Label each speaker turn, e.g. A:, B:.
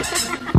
A: Bye.